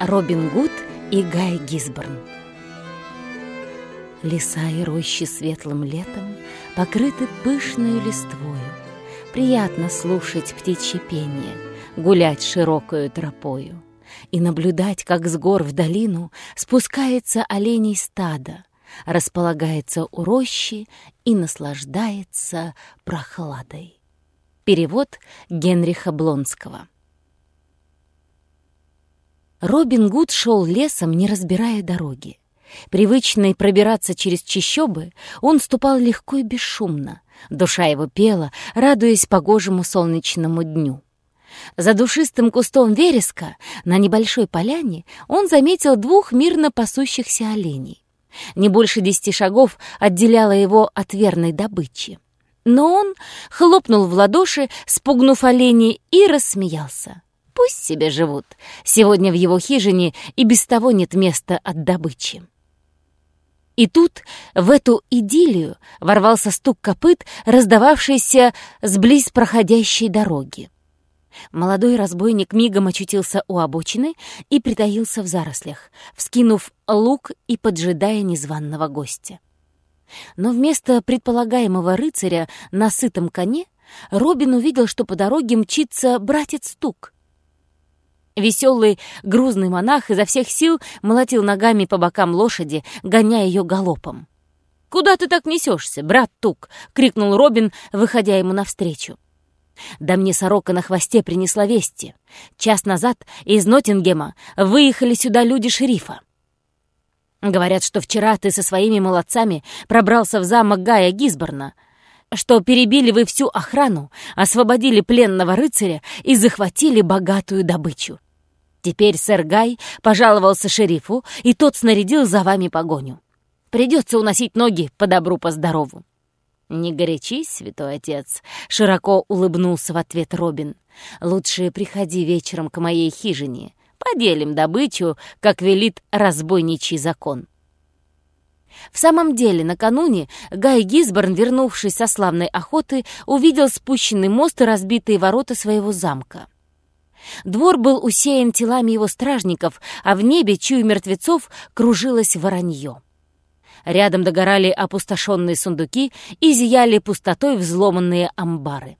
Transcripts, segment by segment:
Робин Гуд и Гай Гисборн Леса и рощи светлым летом Покрыты пышною листвою. Приятно слушать птичье пение, Гулять широкою тропою И наблюдать, как с гор в долину Спускается оленей стадо, Располагается у рощи И наслаждается прохладой. Перевод Генриха Блонского Робин Гуд шел лесом, не разбирая дороги. Привычный пробираться через чащобы, он ступал легко и бесшумно. Душа его пела, радуясь погожему солнечному дню. За душистым кустом вереска на небольшой поляне он заметил двух мирно пасущихся оленей. Не больше десяти шагов отделяло его от верной добычи. Но он хлопнул в ладоши, спугнув оленей, и рассмеялся. Пусть себе живут. Сегодня в его хижине и без того нет места от добычи. И тут в эту идиллию ворвался стук копыт, раздававшийся с близ проходящей дороги. Молодой разбойник мигом очутился у обочины и притаился в зарослях, вскинув лук и поджидая незваного гостя. Но вместо предполагаемого рыцаря на сытом коне Робин увидел, что по дороге мчится братец Стук — Веселый грузный монах изо всех сил молотил ногами по бокам лошади, гоняя ее галопом. «Куда ты так несешься, брат Тук?» — крикнул Робин, выходя ему навстречу. «Да мне сорока на хвосте принесла вести. Час назад из Ноттингема выехали сюда люди шерифа. Говорят, что вчера ты со своими молодцами пробрался в замок Гая Гисборна, что перебили вы всю охрану, освободили пленного рыцаря и захватили богатую добычу. Теперь сэр Гай пожаловался шерифу, и тот снарядил за вами погоню. Придется уносить ноги по добру, по здорову. «Не горячись, святой отец», — широко улыбнулся в ответ Робин. «Лучше приходи вечером к моей хижине. Поделим добычу, как велит разбойничий закон». В самом деле, накануне Гай Гисборн, вернувшись со славной охоты, увидел спущенный мост и разбитые ворота своего замка. Двор был усеян телами его стражников, а в небе, чую мертвецов, кружилось воронье. Рядом догорали опустошенные сундуки и зияли пустотой взломанные амбары.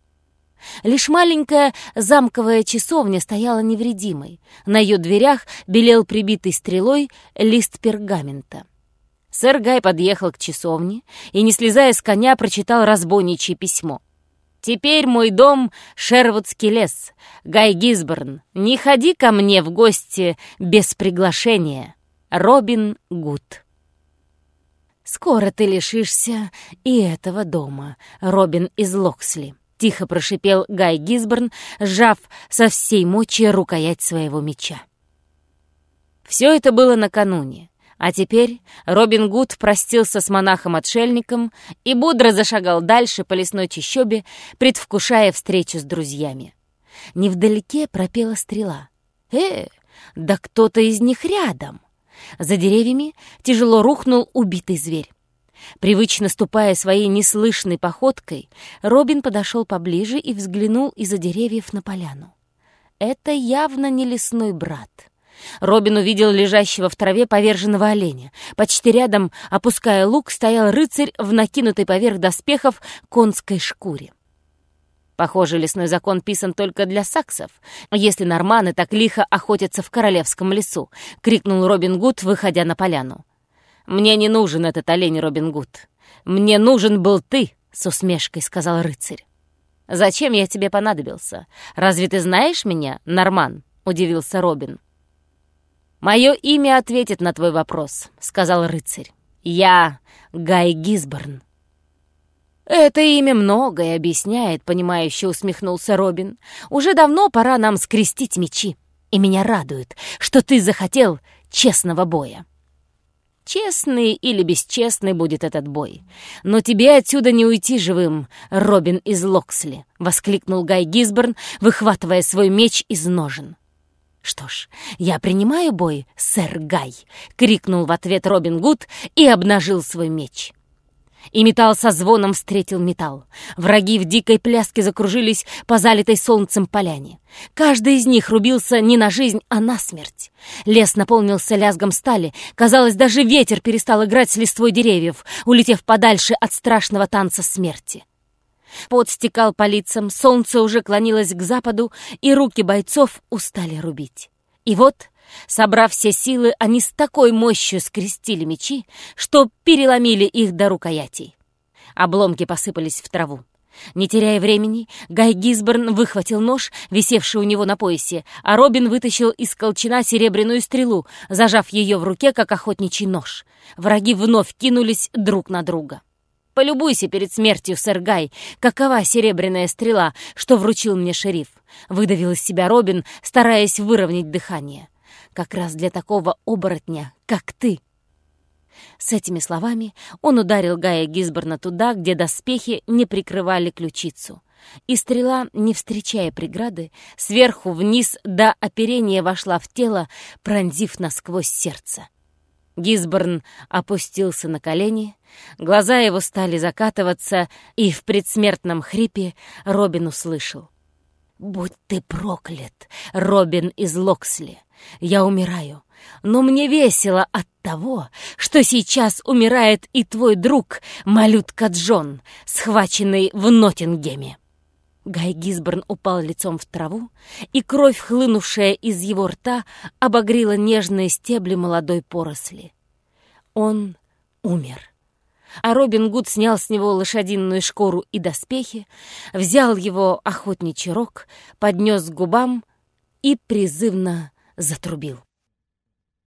Лишь маленькая замковая часовня стояла невредимой. На ее дверях белел прибитый стрелой лист пергамента. Сэр Гай подъехал к часовне и, не слезая с коня, прочитал разбойничье письмо. Теперь мой дом — Шервудский лес. Гай Гисборн, не ходи ко мне в гости без приглашения. Робин Гуд. «Скоро ты лишишься и этого дома, Робин из Локсли», — тихо прошипел Гай Гисборн, сжав со всей мочи рукоять своего меча. Все это было накануне. А теперь Робин Гуд простился с монахом-отшельником и бодро зашагал дальше по лесной чащобе, предвкушая встречу с друзьями. Невдалеке пропела стрела. «Э, да кто-то из них рядом!» За деревьями тяжело рухнул убитый зверь. Привычно ступая своей неслышной походкой, Робин подошел поближе и взглянул из-за деревьев на поляну. Это явно не лесной брат. Робин увидел лежащего в траве поверженного оленя. Почти рядом, опуская лук, стоял рыцарь в накинутой поверх доспехов конской шкуре. Похоже, лесной закон писан только для саксов. Если норманы так лихо охотятся в королевском лесу, — крикнул Робин Гуд, выходя на поляну. «Мне не нужен этот олень, Робин Гуд. Мне нужен был ты», — с усмешкой сказал рыцарь. «Зачем я тебе понадобился? Разве ты знаешь меня, Норман?» — удивился Робин. «Мое имя ответит на твой вопрос», — сказал рыцарь. «Я Гай Гисборн». «Это имя многое объясняет», — понимающе усмехнулся Робин. «Уже давно пора нам скрестить мечи, и меня радует, что ты захотел честного боя». Честный или бесчестный будет этот бой. Но тебе отсюда не уйти живым, Робин из Локсли, — воскликнул Гай Гисборн, выхватывая свой меч из ножен. «Что ж, я принимаю бой, сэр Гай!» — крикнул в ответ Робин Гуд и обнажил свой меч. И металл со звоном встретил металл. Враги в дикой пляске закружились по залитой солнцем поляне. Каждый из них рубился не на жизнь, а на смерть. Лес наполнился лязгом стали. Казалось, даже ветер перестал играть с листвой деревьев, улетев подальше от страшного танца смерти. Пот стекал по лицам, солнце уже клонилось к западу, и руки бойцов устали рубить. И вот Собрав все силы, они с такой мощью скрестили мечи, что переломили их до рукоятей. Обломки посыпались в траву. Не теряя времени, Гай Гизборн выхватил нож, висевший у него на поясе, а Робин вытащил из колчана серебряную стрелу, зажав ее в руке, как охотничий нож. Враги вновь кинулись друг на друга. «Полюбуйся перед смертью, сэр Гай, какова серебряная стрела, что вручил мне шериф», — выдавил из себя Робин, стараясь выровнять дыхание как раз для такого оборотня, как ты». С этими словами он ударил Гая Гизборна туда, где доспехи не прикрывали ключицу. И стрела, не встречая преграды, сверху вниз до оперения вошла в тело, пронзив насквозь сердце. Гизборн опустился на колени, глаза его стали закатываться, и в предсмертном хрипе Робин услышал. «Будь ты проклят, Робин из Локсли! Я умираю, но мне весело от того, что сейчас умирает и твой друг, малютка Джон, схваченный в Ноттингеме. Гай Гисборн упал лицом в траву, и кровь, хлынувшая из его рта, обогрила нежные стебли молодой поросли. Он умер. А Робин Гуд снял с него лошадиную шкуру и доспехи, взял его охотничий рог, поднес к губам и призывно затрубил.